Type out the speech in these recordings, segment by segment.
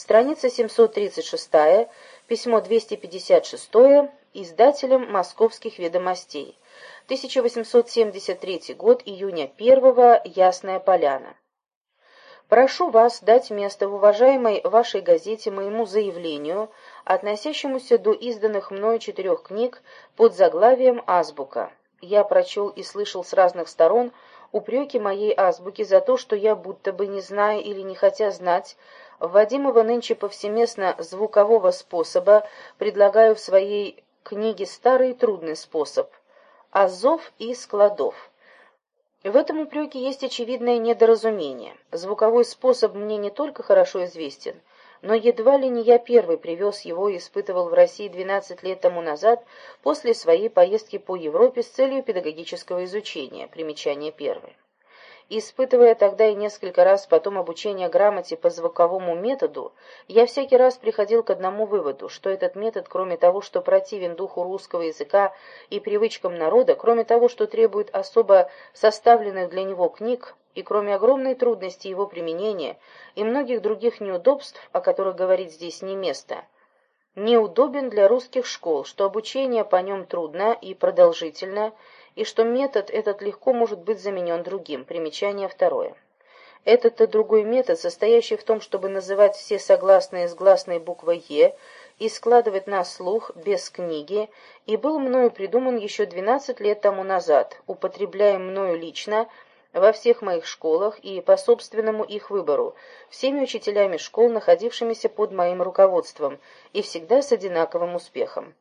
Страница 736, письмо 256, издателем «Московских ведомостей». 1873 год, июня 1 Ясная Поляна. Прошу вас дать место в уважаемой вашей газете моему заявлению, относящемуся до изданных мною четырех книг под заглавием «Азбука». Я прочел и слышал с разных сторон упреки моей азбуки за то, что я, будто бы не зная или не хотя знать, вводимого нынче повсеместно звукового способа, предлагаю в своей книге старый трудный способ – азов и складов. В этом упреке есть очевидное недоразумение. Звуковой способ мне не только хорошо известен, но едва ли не я первый привез его и испытывал в России 12 лет тому назад после своей поездки по Европе с целью педагогического изучения. Примечание первое. Испытывая тогда и несколько раз потом обучение грамоте по звуковому методу, я всякий раз приходил к одному выводу, что этот метод, кроме того, что противен духу русского языка и привычкам народа, кроме того, что требует особо составленных для него книг, и кроме огромной трудности его применения и многих других неудобств, о которых говорить здесь не место, неудобен для русских школ, что обучение по нем трудно и продолжительно, и что метод этот легко может быть заменен другим. Примечание второе. Этот-то другой метод, состоящий в том, чтобы называть все согласные с гласной буквой «е» и складывать на слух без книги, и был мною придуман еще 12 лет тому назад, употребляем мною лично во всех моих школах и по собственному их выбору, всеми учителями школ, находившимися под моим руководством, и всегда с одинаковым успехом.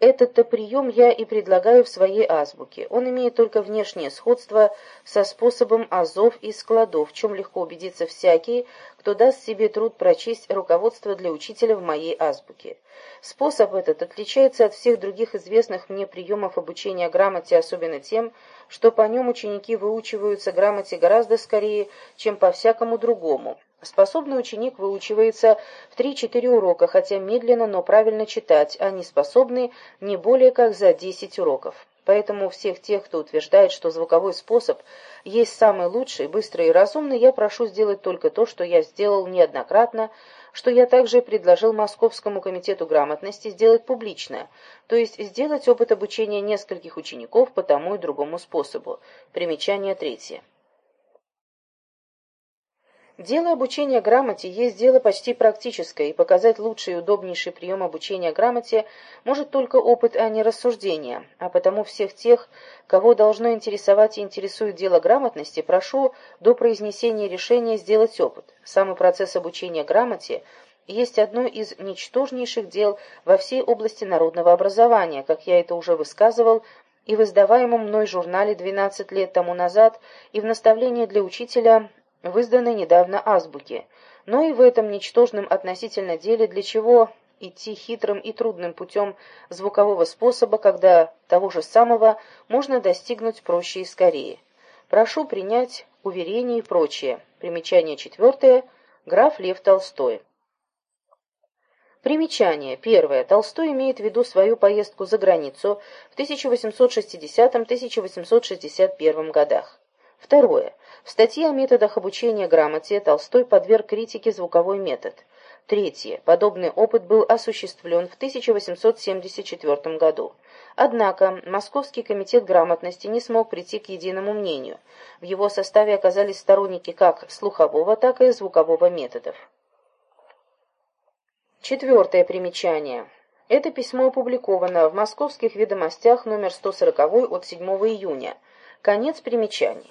Этот-то прием я и предлагаю в своей азбуке. Он имеет только внешнее сходство со способом азов и складов, в чем легко убедиться всякий, кто даст себе труд прочесть руководство для учителя в моей азбуке. Способ этот отличается от всех других известных мне приемов обучения грамоте, особенно тем, что по нем ученики выучиваются грамоте гораздо скорее, чем по всякому другому. Способный ученик выучивается в 3-4 урока, хотя медленно, но правильно читать, а не способный не более как за 10 уроков. Поэтому всех тех, кто утверждает, что звуковой способ есть самый лучший, быстрый и разумный, я прошу сделать только то, что я сделал неоднократно, что я также предложил Московскому комитету грамотности сделать публично, то есть сделать опыт обучения нескольких учеников по тому и другому способу. Примечание третье. Дело обучения грамоте есть дело почти практическое, и показать лучший и удобнейший прием обучения грамоте может только опыт, а не рассуждение. А потому всех тех, кого должно интересовать и интересует дело грамотности, прошу до произнесения решения сделать опыт. Самый процесс обучения грамоте есть одно из ничтожнейших дел во всей области народного образования, как я это уже высказывал и в издаваемом мной журнале 12 лет тому назад, и в наставлении для учителя в изданной недавно азбуке. Но и в этом ничтожном относительно деле для чего идти хитрым и трудным путем звукового способа, когда того же самого можно достигнуть проще и скорее. Прошу принять уверение и прочее. Примечание четвертое. Граф Лев Толстой. Примечание. Первое. Толстой имеет в виду свою поездку за границу в 1860-1861 годах. Второе. В статье о методах обучения грамоте Толстой подверг критике звуковой метод. Третье. Подобный опыт был осуществлен в 1874 году. Однако Московский комитет грамотности не смог прийти к единому мнению. В его составе оказались сторонники как слухового, так и звукового методов. Четвертое примечание. Это письмо опубликовано в Московских ведомостях номер 140 от 7 июня. Конец примечаний.